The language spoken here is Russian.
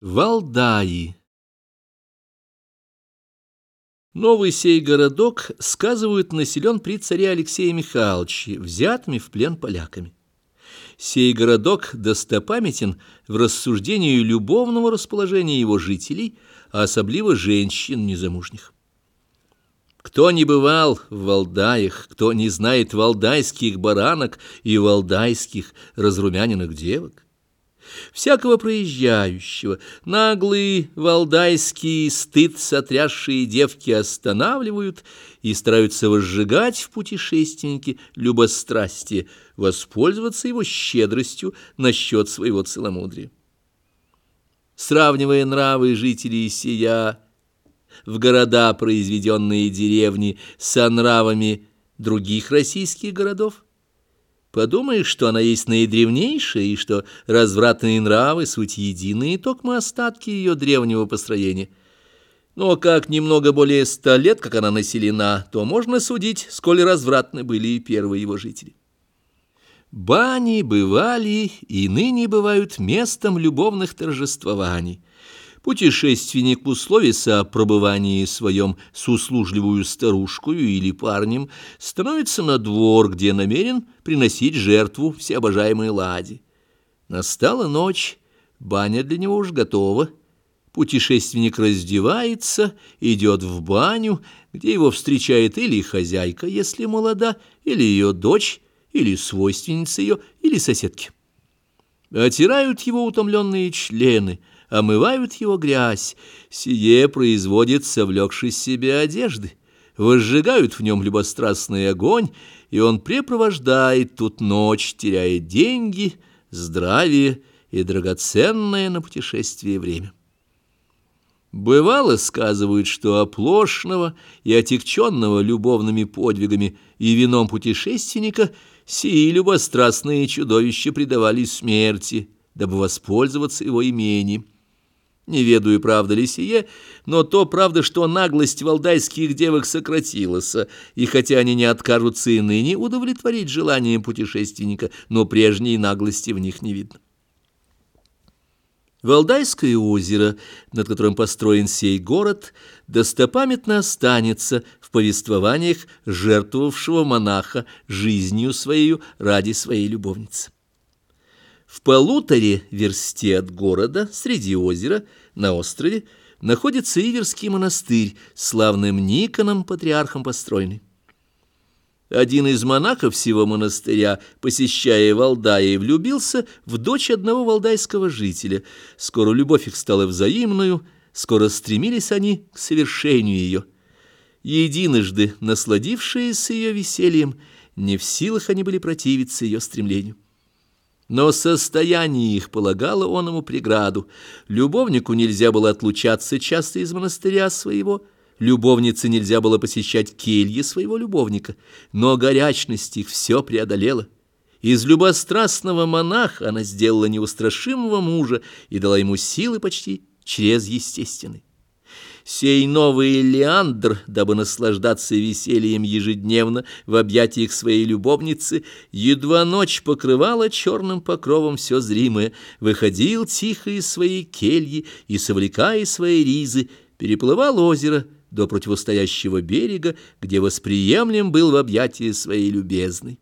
Валдаи Новый сей городок, сказывают, населен при царе Алексея Михайловиче, взятыми в плен поляками. Сей городок достопамятен в рассуждении любовного расположения его жителей, а особливо женщин незамужних. Кто не бывал в Валдаях, кто не знает валдайских баранок и валдайских разрумяненных девок, всякого проезжающего, наглые валдайские стыд сотрясшие девки останавливают и стараются возжигать в путешественнике любострастие, воспользоваться его щедростью насчет своего целомудрия. Сравнивая нравы жителей сия в города, произведенные деревни, со нравами других российских городов, Подумаешь, что она есть наидревнейшая, и что развратные нравы — суть единые токмо остатки ее древнего построения. Но как немного более ста лет, как она населена, то можно судить, сколь развратны были и первые его жители. Бани бывали и ныне бывают местом любовных торжествований. Путешественник в условиса о пробывании своем с услужливую старушкою или парнем становится на двор, где намерен приносить жертву всеобожаемой ладе. Настала ночь, баня для него уж готова. Путешественник раздевается, идет в баню, где его встречает или хозяйка, если молода, или ее дочь, или свойственница ее, или соседки. Отирают его утомленные члены — омывают его грязь, сие производит, совлекшись себе одежды, возжигают в нем любострастный огонь, и он препровождает тут ночь, теряя деньги, здравие и драгоценное на путешествие время. Бывало, сказывают, что оплошного и отягченного любовными подвигами и вином путешественника сии любострастные чудовища предавали смерти, дабы воспользоваться его имением. Не ведаю, правда ли сие, но то правда, что наглость валдайских девок сократилась, и хотя они не откажутся и ныне удовлетворить желанием путешественника, но прежней наглости в них не видно. Валдайское озеро, над которым построен сей город, достопамятно останется в повествованиях жертвовавшего монаха жизнью своей ради своей любовницы. В полуторе версте от города, среди озера, на острове, находится Иверский монастырь, славным Никоном, патриархом построенный. Один из монахов всего монастыря, посещая Валдая, влюбился в дочь одного валдайского жителя. Скоро любовь их стала взаимную, скоро стремились они к совершению ее. Единожды насладившиеся ее весельем, не в силах они были противиться ее стремлению. Но состояние их полагало он ему преграду. Любовнику нельзя было отлучаться часто из монастыря своего, любовнице нельзя было посещать кельи своего любовника, но горячность их все преодолела. Из любострастного монаха она сделала неустрашимого мужа и дала ему силы почти чрезъестественной. Сей новый Леандр, дабы наслаждаться весельем ежедневно в объятиях своей любовницы, едва ночь покрывала черным покровом все зримое, выходил тихо из своей кельи и, совлекая свои ризы, переплывал озеро до противостоящего берега, где восприемлем был в объятии своей любезной.